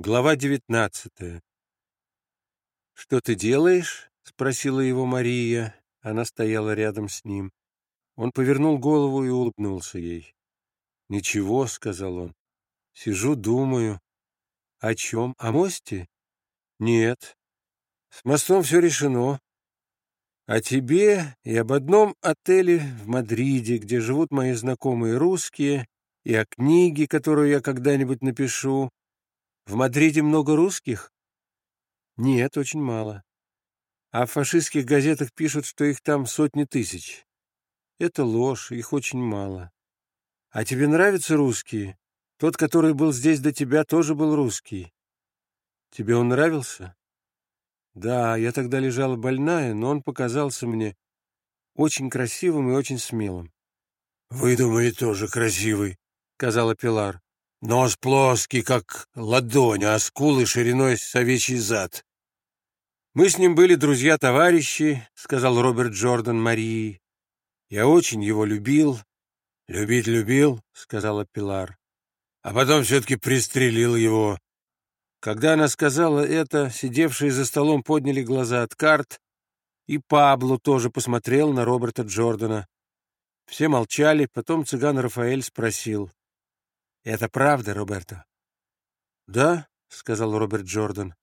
Глава девятнадцатая. «Что ты делаешь?» — спросила его Мария. Она стояла рядом с ним. Он повернул голову и улыбнулся ей. «Ничего», — сказал он. «Сижу, думаю». «О чем? О мосте?» «Нет. С мостом все решено. О тебе и об одном отеле в Мадриде, где живут мои знакомые русские, и о книге, которую я когда-нибудь напишу, в Мадриде много русских? Нет, очень мало. А в фашистских газетах пишут, что их там сотни тысяч. Это ложь, их очень мало. А тебе нравятся русские? Тот, который был здесь до тебя, тоже был русский. Тебе он нравился? Да, я тогда лежала больная, но он показался мне очень красивым и очень смелым. — Вы, думаете, тоже красивый, — сказала Пилар. Нос плоский, как ладонь, а скулы шириной с овечий зад. «Мы с ним были друзья-товарищи», — сказал Роберт Джордан Марии. «Я очень его любил». «Любить любил», — сказала Пилар. «А потом все-таки пристрелил его». Когда она сказала это, сидевшие за столом подняли глаза от карт, и Пабло тоже посмотрел на Роберта Джордана. Все молчали, потом цыган Рафаэль спросил. Это правда, Роберто? Да, сказал Роберт Джордан.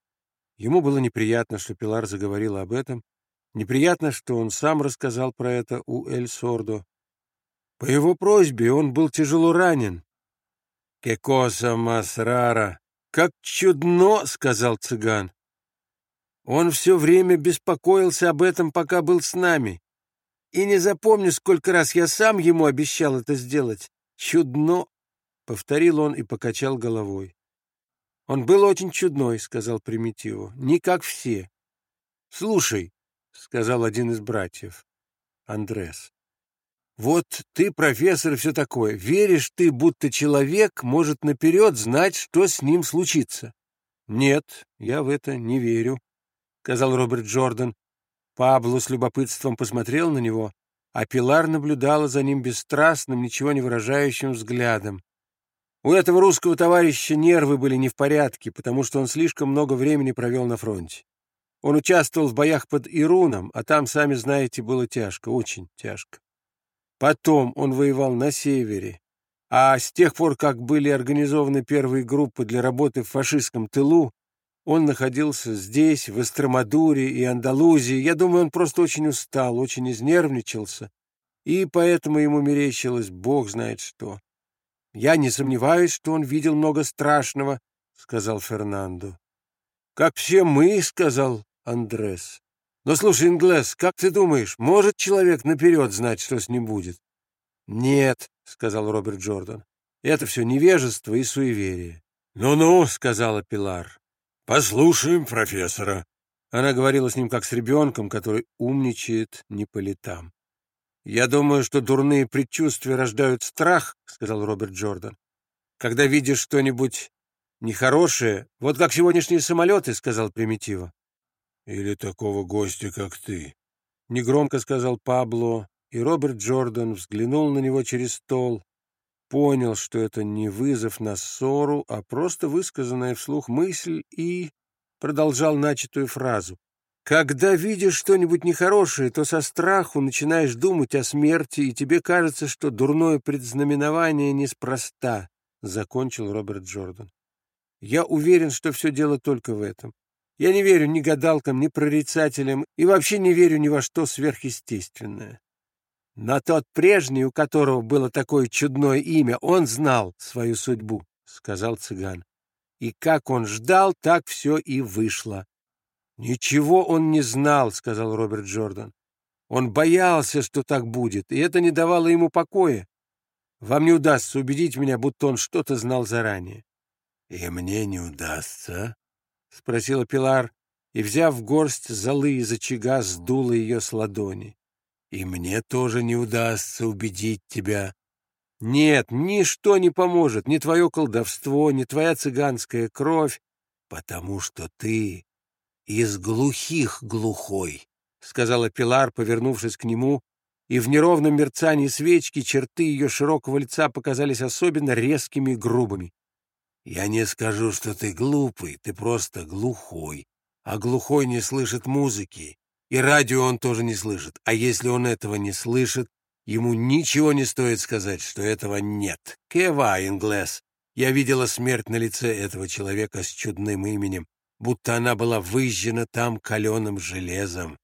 Ему было неприятно, что Пилар заговорила об этом. Неприятно, что он сам рассказал про это у Эль Сордо. По его просьбе он был тяжело ранен. «Кекоса масрара! Как чудно!» — сказал цыган. Он все время беспокоился об этом, пока был с нами. И не запомню, сколько раз я сам ему обещал это сделать. Чудно! — повторил он и покачал головой. «Он был очень чудной», — сказал Примитиву, — «не как все». «Слушай», — сказал один из братьев, Андрес, — «вот ты, профессор, и все такое. Веришь ты, будто человек может наперед знать, что с ним случится?» «Нет, я в это не верю», — сказал Роберт Джордан. Пабло с любопытством посмотрел на него, а Пилар наблюдала за ним бесстрастным, ничего не выражающим взглядом. У этого русского товарища нервы были не в порядке, потому что он слишком много времени провел на фронте. Он участвовал в боях под Ируном, а там, сами знаете, было тяжко, очень тяжко. Потом он воевал на севере, а с тех пор, как были организованы первые группы для работы в фашистском тылу, он находился здесь, в Эстромадуре и Андалузии. Я думаю, он просто очень устал, очень изнервничался, и поэтому ему мерещилось бог знает что. «Я не сомневаюсь, что он видел много страшного», — сказал Фернандо. «Как все мы», — сказал Андрес. «Но слушай, Инглес, как ты думаешь, может человек наперед знать, что с ним будет?» «Нет», — сказал Роберт Джордан. «Это все невежество и суеверие». «Ну-ну», — сказала Пилар. «Послушаем профессора». Она говорила с ним как с ребенком, который умничает не по летам. «Я думаю, что дурные предчувствия рождают страх», — сказал Роберт Джордан. «Когда видишь что-нибудь нехорошее, вот как сегодняшние самолеты», — сказал Примитива. «Или такого гостя, как ты», — негромко сказал Пабло, и Роберт Джордан взглянул на него через стол, понял, что это не вызов на ссору, а просто высказанная вслух мысль, и продолжал начатую фразу. Когда видишь что-нибудь нехорошее, то со страху начинаешь думать о смерти, и тебе кажется, что дурное предзнаменование неспроста, — закончил Роберт Джордан. Я уверен, что все дело только в этом. Я не верю ни гадалкам, ни прорицателям и вообще не верю ни во что сверхъестественное. Но тот прежний, у которого было такое чудное имя, он знал свою судьбу, — сказал цыган. И как он ждал, так все и вышло. «Ничего он не знал», — сказал Роберт Джордан. «Он боялся, что так будет, и это не давало ему покоя. Вам не удастся убедить меня, будто он что-то знал заранее». «И мне не удастся?» — спросила Пилар, и, взяв горсть золы из очага, сдула ее с ладони. «И мне тоже не удастся убедить тебя». «Нет, ничто не поможет, ни твое колдовство, ни твоя цыганская кровь, потому что ты из глухих глухой, — сказала Пилар, повернувшись к нему, и в неровном мерцании свечки черты ее широкого лица показались особенно резкими и грубыми. Я не скажу, что ты глупый, ты просто глухой. А глухой не слышит музыки, и радио он тоже не слышит. А если он этого не слышит, ему ничего не стоит сказать, что этого нет. Кева, инглес. Я видела смерть на лице этого человека с чудным именем, будто она была выжжена там каленым железом.